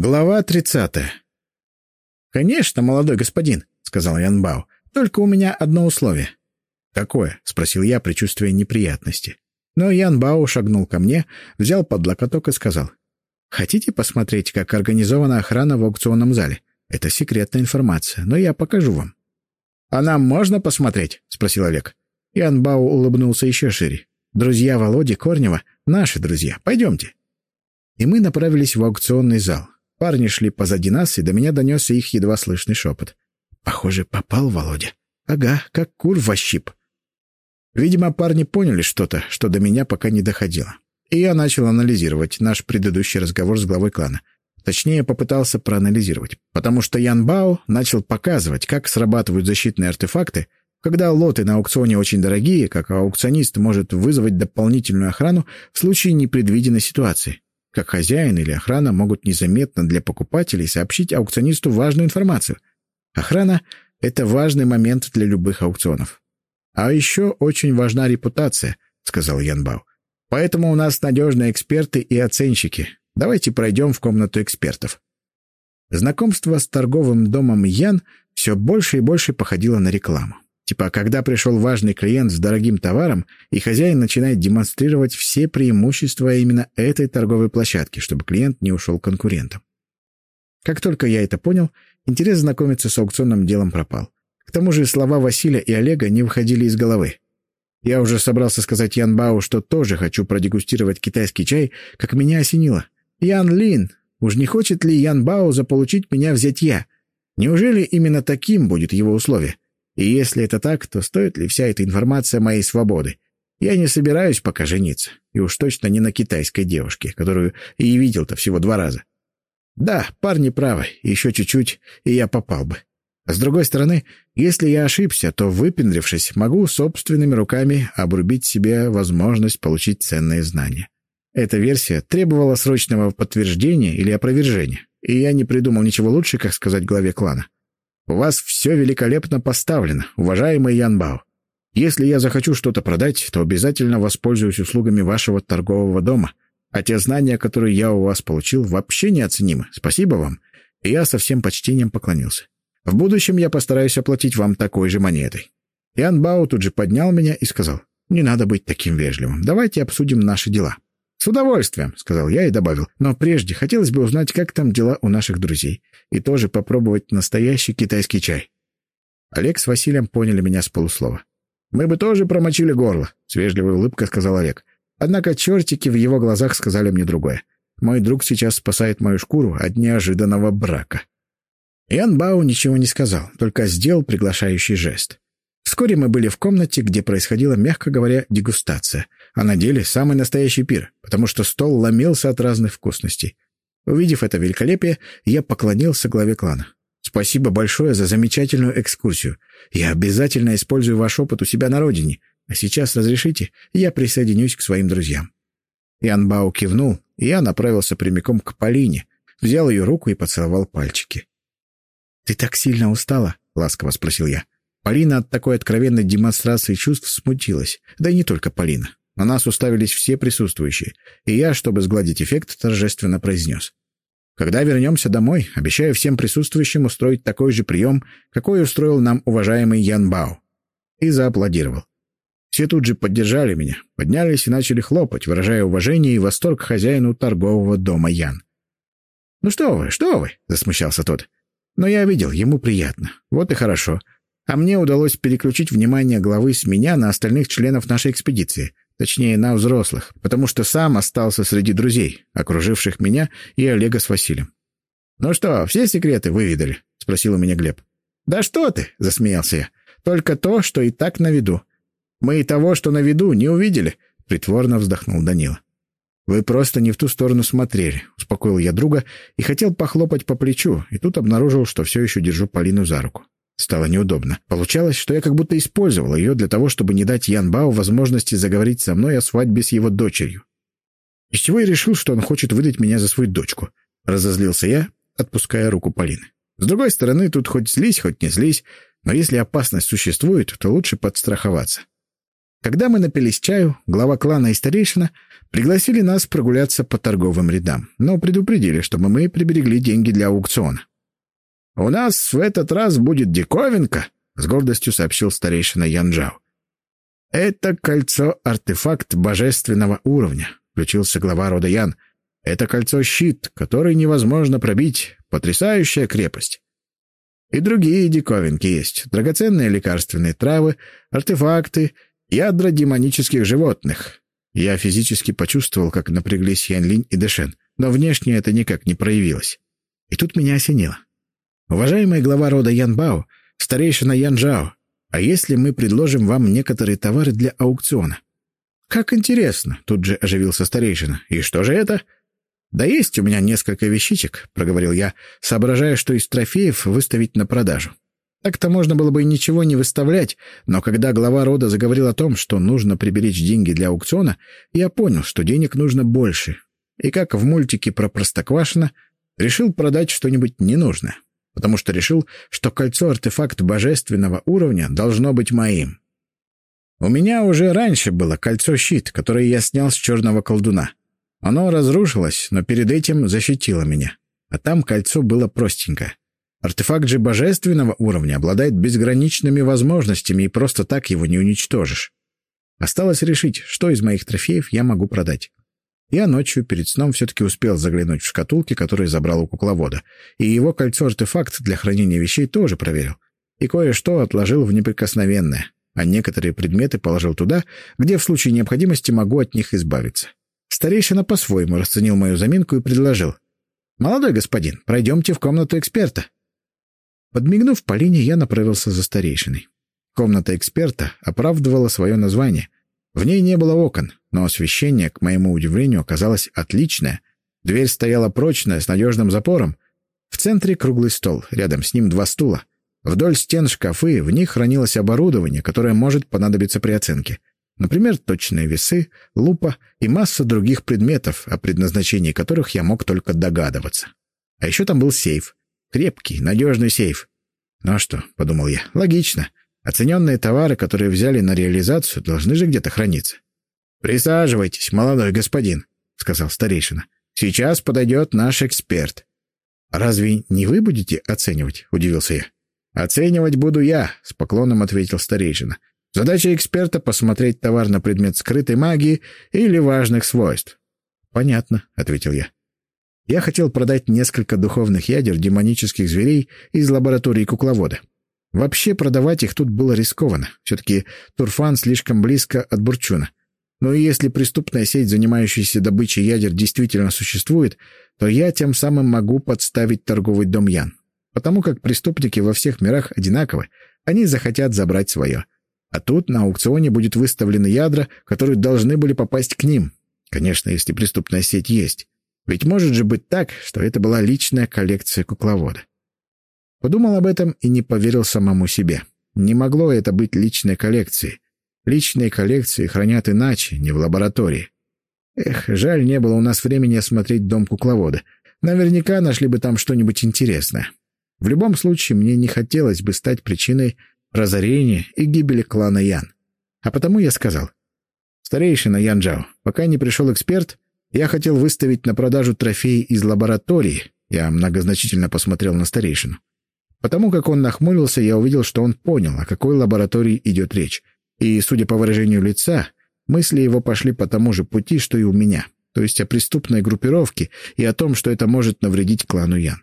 Глава тридцатая. «Конечно, молодой господин», — сказал Ян Бао. «Только у меня одно условие». «Какое?» — спросил я, предчувствуя неприятности. Но Ян Бао шагнул ко мне, взял под локоток и сказал. «Хотите посмотреть, как организована охрана в аукционном зале? Это секретная информация, но я покажу вам». «А нам можно посмотреть?» — спросил Олег. Ян Бао улыбнулся еще шире. «Друзья Володи Корнева — наши друзья. Пойдемте». И мы направились в аукционный зал. Парни шли позади нас, и до меня донесся их едва слышный шепот. «Похоже, попал Володя. Ага, как кур в ощип». Видимо, парни поняли что-то, что до меня пока не доходило. И я начал анализировать наш предыдущий разговор с главой клана. Точнее, попытался проанализировать. Потому что Ян Бао начал показывать, как срабатывают защитные артефакты, когда лоты на аукционе очень дорогие, как аукционист может вызвать дополнительную охрану в случае непредвиденной ситуации как хозяин или охрана могут незаметно для покупателей сообщить аукционисту важную информацию. Охрана — это важный момент для любых аукционов. «А еще очень важна репутация», — сказал Янбау. «Поэтому у нас надежные эксперты и оценщики. Давайте пройдем в комнату экспертов». Знакомство с торговым домом Ян все больше и больше походило на рекламу. Типа, когда пришел важный клиент с дорогим товаром, и хозяин начинает демонстрировать все преимущества именно этой торговой площадки, чтобы клиент не ушел конкурентом. Как только я это понял, интерес знакомиться с аукционным делом пропал. К тому же слова Василия и Олега не выходили из головы. Я уже собрался сказать Ян Бау, что тоже хочу продегустировать китайский чай, как меня осенило. «Ян Лин, уж не хочет ли Ян Бао заполучить меня взять я? Неужели именно таким будет его условие?» И если это так, то стоит ли вся эта информация моей свободы? Я не собираюсь пока жениться. И уж точно не на китайской девушке, которую и видел-то всего два раза. Да, парни правы. Еще чуть-чуть, и я попал бы. А с другой стороны, если я ошибся, то, выпендрившись, могу собственными руками обрубить себе возможность получить ценные знания. Эта версия требовала срочного подтверждения или опровержения, и я не придумал ничего лучше, как сказать главе клана. У вас все великолепно поставлено, уважаемый Ян Бао. Если я захочу что-то продать, то обязательно воспользуюсь услугами вашего торгового дома. А те знания, которые я у вас получил, вообще неоценимы. Спасибо вам. И я со всем почтением поклонился. В будущем я постараюсь оплатить вам такой же монетой. Ян Бао тут же поднял меня и сказал, «Не надо быть таким вежливым. Давайте обсудим наши дела». «С удовольствием», — сказал я и добавил. «Но прежде хотелось бы узнать, как там дела у наших друзей, и тоже попробовать настоящий китайский чай». Олег с Василием поняли меня с полуслова. «Мы бы тоже промочили горло», — с вежливой улыбкой сказал Олег. Однако чертики в его глазах сказали мне другое. «Мой друг сейчас спасает мою шкуру от неожиданного брака». Ян Бау ничего не сказал, только сделал приглашающий жест. Вскоре мы были в комнате, где происходила, мягко говоря, дегустация, а на деле самый настоящий пир, потому что стол ломился от разных вкусностей. Увидев это великолепие, я поклонился главе клана. «Спасибо большое за замечательную экскурсию. Я обязательно использую ваш опыт у себя на родине. А сейчас разрешите, я присоединюсь к своим друзьям». Ян Бау кивнул, и я направился прямиком к Полине, взял ее руку и поцеловал пальчики. «Ты так сильно устала?» — ласково спросил я. Полина от такой откровенной демонстрации чувств смутилась. Да и не только Полина. На нас уставились все присутствующие, и я, чтобы сгладить эффект, торжественно произнес. «Когда вернемся домой, обещаю всем присутствующим устроить такой же прием, какой устроил нам уважаемый Ян Бао». И зааплодировал. Все тут же поддержали меня, поднялись и начали хлопать, выражая уважение и восторг хозяину торгового дома Ян. «Ну что вы, что вы!» — засмущался тот. «Но я видел, ему приятно. Вот и хорошо. А мне удалось переключить внимание главы с меня на остальных членов нашей экспедиции, точнее, на взрослых, потому что сам остался среди друзей, окруживших меня и Олега с Василием. «Ну что, все секреты выведали?» — спросил у меня Глеб. «Да что ты!» — засмеялся я. «Только то, что и так на виду. Мы и того, что на виду, не увидели», — притворно вздохнул Данила. «Вы просто не в ту сторону смотрели», — успокоил я друга и хотел похлопать по плечу, и тут обнаружил, что все еще держу Полину за руку. Стало неудобно. Получалось, что я как будто использовал ее для того, чтобы не дать Ян Бао возможности заговорить со мной о свадьбе с его дочерью. Из чего я решил, что он хочет выдать меня за свою дочку. Разозлился я, отпуская руку Полины. С другой стороны, тут хоть злись, хоть не злись, но если опасность существует, то лучше подстраховаться. Когда мы напились чаю, глава клана и старейшина пригласили нас прогуляться по торговым рядам, но предупредили, чтобы мы приберегли деньги для аукциона. «У нас в этот раз будет диковинка», — с гордостью сообщил старейшина Янджао. «Это кольцо-артефакт божественного уровня», — включился глава рода Ян. «Это кольцо-щит, который невозможно пробить. Потрясающая крепость. И другие диковинки есть. Драгоценные лекарственные травы, артефакты, ядра демонических животных. Я физически почувствовал, как напряглись Янлинь и Дэшен, но внешне это никак не проявилось. И тут меня осенило. Уважаемый глава рода Янбао, старейшина Янжао, а если мы предложим вам некоторые товары для аукциона? Как интересно, тут же оживился старейшина. И что же это? Да есть у меня несколько вещичек, проговорил я, соображая, что из трофеев выставить на продажу. Так-то можно было бы ничего не выставлять, но когда глава рода заговорил о том, что нужно приберечь деньги для аукциона, я понял, что денег нужно больше. И как в мультике про Простоквашино, решил продать что-нибудь ненужное, потому что решил, что кольцо-артефакт божественного уровня должно быть моим. У меня уже раньше было кольцо-щит, которое я снял с черного колдуна. Оно разрушилось, но перед этим защитило меня. А там кольцо было простенькое. Артефакт же божественного уровня обладает безграничными возможностями, и просто так его не уничтожишь. Осталось решить, что из моих трофеев я могу продать. Я ночью перед сном все-таки успел заглянуть в шкатулки, которые забрал у кукловода, и его кольцо-артефакт для хранения вещей тоже проверил. И кое-что отложил в неприкосновенное, а некоторые предметы положил туда, где в случае необходимости могу от них избавиться. Старейшина по-своему расценил мою заминку и предложил. «Молодой господин, пройдемте в комнату эксперта». Подмигнув Полине, я направился за старейшиной. Комната эксперта оправдывала свое название. В ней не было окон, но освещение, к моему удивлению, оказалось отличное. Дверь стояла прочная, с надежным запором. В центре круглый стол, рядом с ним два стула. Вдоль стен шкафы, в них хранилось оборудование, которое может понадобиться при оценке. Например, точные весы, лупа и масса других предметов, о предназначении которых я мог только догадываться. А еще там был сейф. Крепкий, надежный сейф. Ну а что, — подумал я, — логично. Оцененные товары, которые взяли на реализацию, должны же где-то храниться. «Присаживайтесь, молодой господин», — сказал старейшина. «Сейчас подойдет наш эксперт». «Разве не вы будете оценивать?» — удивился я. «Оценивать буду я», — с поклоном ответил старейшина. «Задача эксперта — посмотреть товар на предмет скрытой магии или важных свойств». «Понятно», — ответил я. Я хотел продать несколько духовных ядер демонических зверей из лаборатории кукловода. Вообще продавать их тут было рискованно. Все-таки Турфан слишком близко от Бурчуна. Но если преступная сеть, занимающаяся добычей ядер, действительно существует, то я тем самым могу подставить торговый дом Ян. Потому как преступники во всех мирах одинаковы, они захотят забрать свое. А тут на аукционе будет выставлены ядра, которые должны были попасть к ним. Конечно, если преступная сеть есть. Ведь может же быть так, что это была личная коллекция кукловода. Подумал об этом и не поверил самому себе. Не могло это быть личной коллекцией. Личные коллекции хранят иначе, не в лаборатории. Эх, жаль, не было у нас времени осмотреть дом кукловода. Наверняка нашли бы там что-нибудь интересное. В любом случае, мне не хотелось бы стать причиной разорения и гибели клана Ян. А потому я сказал. «Старейшина Янджао, пока не пришел эксперт, я хотел выставить на продажу трофеи из лаборатории. Я многозначительно посмотрел на старейшину. Потому как он нахмурился, я увидел, что он понял, о какой лаборатории идет речь. И, судя по выражению лица, мысли его пошли по тому же пути, что и у меня, то есть о преступной группировке и о том, что это может навредить клану Ян.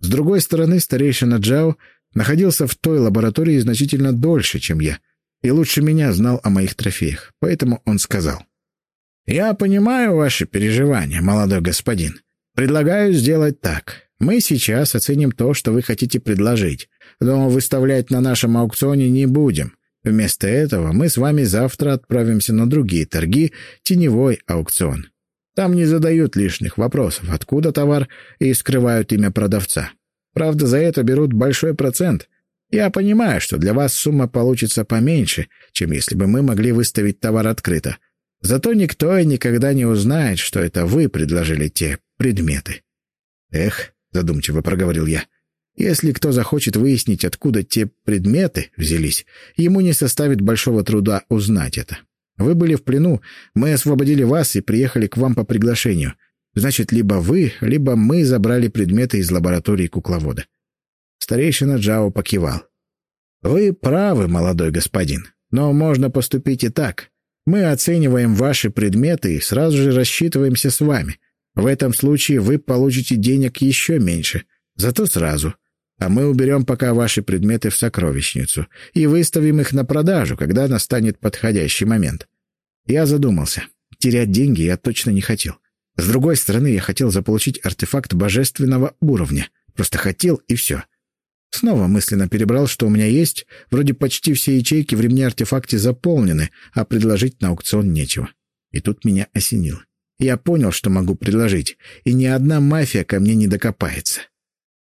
С другой стороны, старейшина Джао находился в той лаборатории значительно дольше, чем я, и лучше меня знал о моих трофеях, поэтому он сказал — «Я понимаю ваши переживания, молодой господин. Предлагаю сделать так. Мы сейчас оценим то, что вы хотите предложить, но выставлять на нашем аукционе не будем. Вместо этого мы с вами завтра отправимся на другие торги, теневой аукцион. Там не задают лишних вопросов, откуда товар, и скрывают имя продавца. Правда, за это берут большой процент. Я понимаю, что для вас сумма получится поменьше, чем если бы мы могли выставить товар открыто. Зато никто и никогда не узнает, что это вы предложили те предметы. Эх, задумчиво проговорил я. Если кто захочет выяснить, откуда те предметы взялись, ему не составит большого труда узнать это. Вы были в плену, мы освободили вас и приехали к вам по приглашению. Значит, либо вы, либо мы забрали предметы из лаборатории кукловода». Старейшина Джао покивал. «Вы правы, молодой господин, но можно поступить и так. Мы оцениваем ваши предметы и сразу же рассчитываемся с вами. В этом случае вы получите денег еще меньше, зато сразу. А мы уберем пока ваши предметы в сокровищницу и выставим их на продажу, когда настанет подходящий момент. Я задумался. Терять деньги я точно не хотел. С другой стороны, я хотел заполучить артефакт божественного уровня. Просто хотел, и все. Снова мысленно перебрал, что у меня есть. Вроде почти все ячейки в ремне-артефакте заполнены, а предложить на аукцион нечего. И тут меня осенило. Я понял, что могу предложить, и ни одна мафия ко мне не докопается.